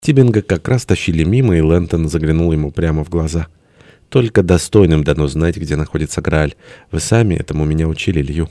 Тибинга как раз тащили мимо, и Лэнтон заглянул ему прямо в глаза. «Только достойным дано знать, где находится Грааль. Вы сами этому меня учили, Лью».